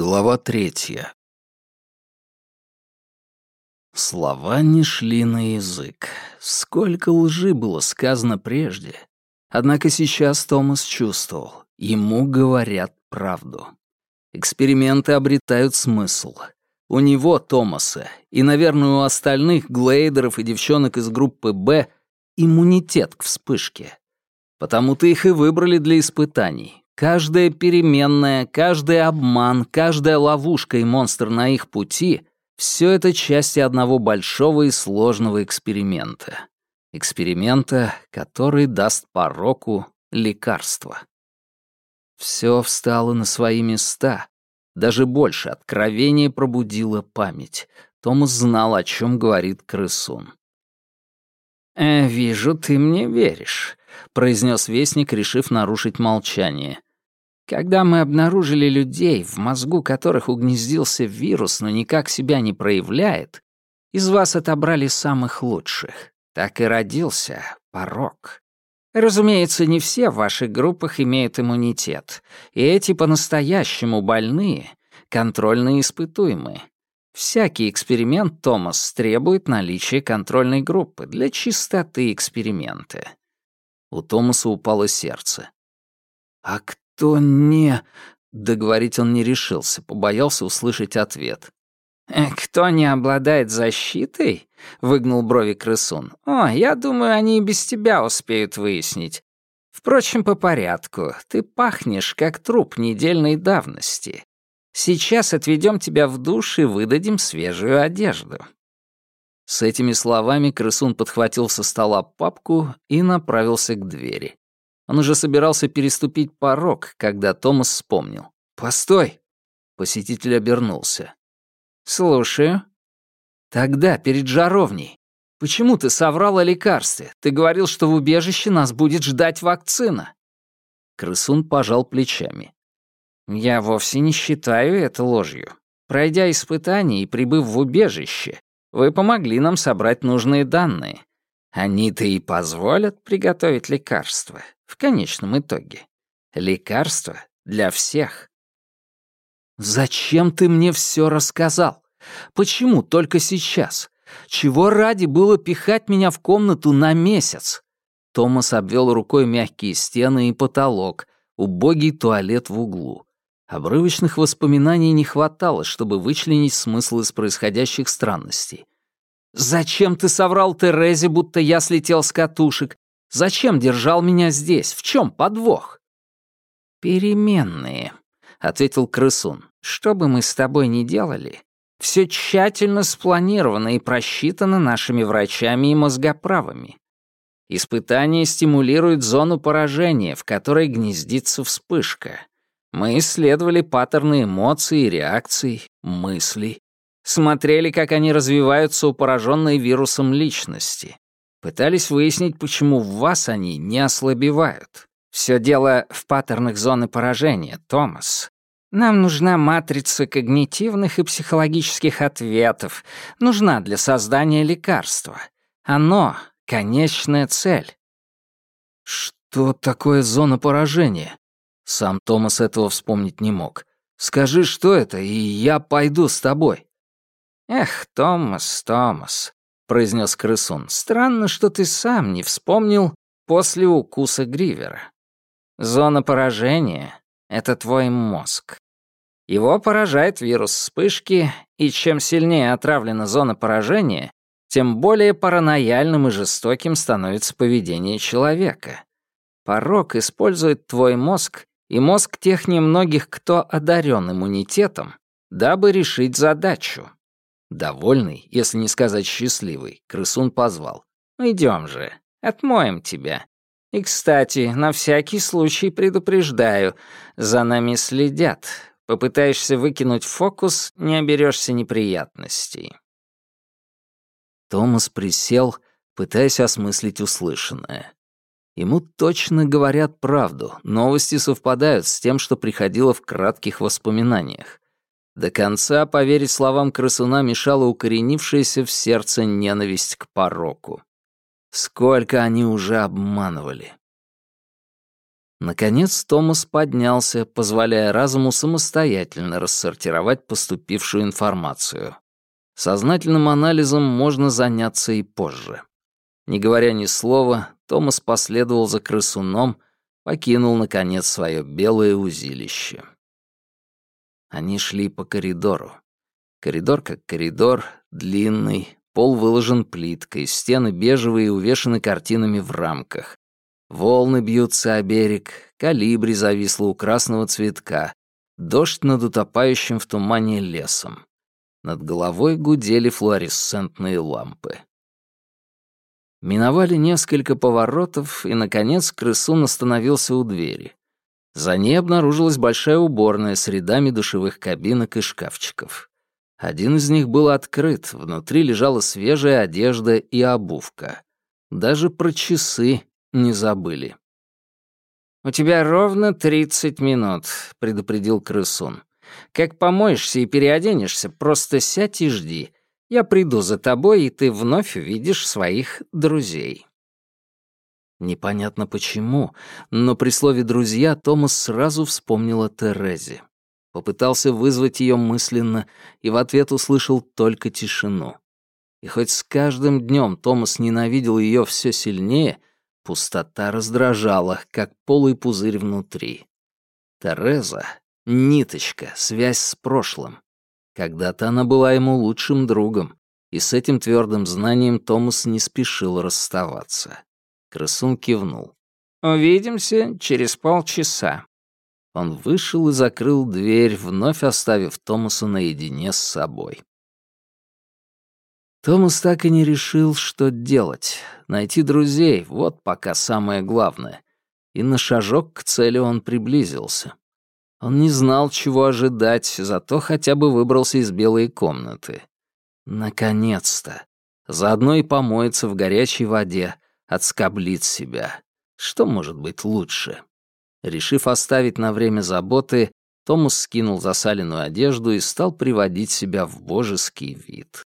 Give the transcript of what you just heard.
Глава третья. Слова не шли на язык. Сколько лжи было сказано прежде. Однако сейчас Томас чувствовал, ему говорят правду. Эксперименты обретают смысл. У него, Томаса, и, наверное, у остальных глейдеров и девчонок из группы «Б» иммунитет к вспышке. Потому-то их и выбрали для испытаний, Каждая переменная, каждый обман, каждая ловушка и монстр на их пути — все это части одного большого и сложного эксперимента. Эксперимента, который даст пороку лекарство. Все встало на свои места. Даже больше откровение пробудило память. Томас знал, о чем говорит крысун. «Э, «Вижу, ты мне веришь», — произнес вестник, решив нарушить молчание. Когда мы обнаружили людей, в мозгу которых угнездился вирус, но никак себя не проявляет, из вас отобрали самых лучших. Так и родился порог. Разумеется, не все в ваших группах имеют иммунитет, и эти по-настоящему больные, контрольно испытуемые. Всякий эксперимент Томас требует наличия контрольной группы для чистоты эксперимента. У Томаса упало сердце. «А «Кто не...» Договорить он не решился, побоялся услышать ответ. «Э, «Кто не обладает защитой?» — выгнул брови крысун. «О, я думаю, они и без тебя успеют выяснить. Впрочем, по порядку. Ты пахнешь, как труп недельной давности. Сейчас отведем тебя в душ и выдадим свежую одежду». С этими словами крысун подхватил со стола папку и направился к двери. Он уже собирался переступить порог, когда Томас вспомнил. «Постой!» Посетитель обернулся. «Слушаю». «Тогда, перед жаровней. Почему ты соврал о лекарстве? Ты говорил, что в убежище нас будет ждать вакцина». Крысун пожал плечами. «Я вовсе не считаю это ложью. Пройдя испытание и прибыв в убежище, вы помогли нам собрать нужные данные. Они-то и позволят приготовить лекарство. В конечном итоге. Лекарство для всех. «Зачем ты мне все рассказал? Почему только сейчас? Чего ради было пихать меня в комнату на месяц?» Томас обвел рукой мягкие стены и потолок, убогий туалет в углу. Обрывочных воспоминаний не хватало, чтобы вычленить смысл из происходящих странностей. «Зачем ты соврал Терезе, будто я слетел с катушек? Зачем держал меня здесь? В чем подвох?» «Переменные», — ответил крысун. «Что бы мы с тобой ни делали, все тщательно спланировано и просчитано нашими врачами и мозгоправами. Испытание стимулирует зону поражения, в которой гнездится вспышка. Мы исследовали паттерны эмоций, реакций, мыслей. Смотрели, как они развиваются у пораженной вирусом личности. Пытались выяснить, почему в вас они не ослабевают. Все дело в паттернах зоны поражения, Томас. Нам нужна матрица когнитивных и психологических ответов, нужна для создания лекарства. Оно — конечная цель. Что такое зона поражения? Сам Томас этого вспомнить не мог. Скажи, что это, и я пойду с тобой. Эх, Томас, Томас, произнес крысун. «Странно, что ты сам не вспомнил после укуса Гривера. Зона поражения — это твой мозг. Его поражает вирус вспышки, и чем сильнее отравлена зона поражения, тем более паранояльным и жестоким становится поведение человека. Порок использует твой мозг и мозг тех немногих, кто одарен иммунитетом, дабы решить задачу. Довольный, если не сказать счастливый, крысун позвал. «Идем же, отмоем тебя. И, кстати, на всякий случай предупреждаю, за нами следят. Попытаешься выкинуть фокус, не оберешься неприятностей». Томас присел, пытаясь осмыслить услышанное. Ему точно говорят правду, новости совпадают с тем, что приходило в кратких воспоминаниях. До конца поверить словам крысуна мешала укоренившаяся в сердце ненависть к пороку. Сколько они уже обманывали. Наконец Томас поднялся, позволяя разуму самостоятельно рассортировать поступившую информацию. Сознательным анализом можно заняться и позже. Не говоря ни слова, Томас последовал за крысуном, покинул, наконец, свое белое узилище. Они шли по коридору. Коридор как коридор, длинный, пол выложен плиткой, стены бежевые и увешаны картинами в рамках. Волны бьются о берег, калибри зависла у красного цветка, дождь над утопающим в тумане лесом. Над головой гудели флуоресцентные лампы. Миновали несколько поворотов, и, наконец, крысун остановился у двери. За ней обнаружилась большая уборная с рядами душевых кабинок и шкафчиков. Один из них был открыт, внутри лежала свежая одежда и обувка. Даже про часы не забыли. «У тебя ровно тридцать минут», — предупредил крысун. «Как помоешься и переоденешься, просто сядь и жди. Я приду за тобой, и ты вновь увидишь своих друзей». Непонятно почему, но при слове «друзья» Томас сразу вспомнил о Терезе. Попытался вызвать ее мысленно и в ответ услышал только тишину. И хоть с каждым днем Томас ненавидел ее все сильнее, пустота раздражала, как полый пузырь внутри. Тереза — ниточка, связь с прошлым. Когда-то она была ему лучшим другом, и с этим твердым знанием Томас не спешил расставаться. Крысун кивнул. «Увидимся через полчаса». Он вышел и закрыл дверь, вновь оставив Томаса наедине с собой. Томас так и не решил, что делать. Найти друзей — вот пока самое главное. И на шажок к цели он приблизился. Он не знал, чего ожидать, зато хотя бы выбрался из белой комнаты. Наконец-то. Заодно и помоется в горячей воде, отскоблит себя. Что может быть лучше? Решив оставить на время заботы, Томас скинул засаленную одежду и стал приводить себя в божеский вид.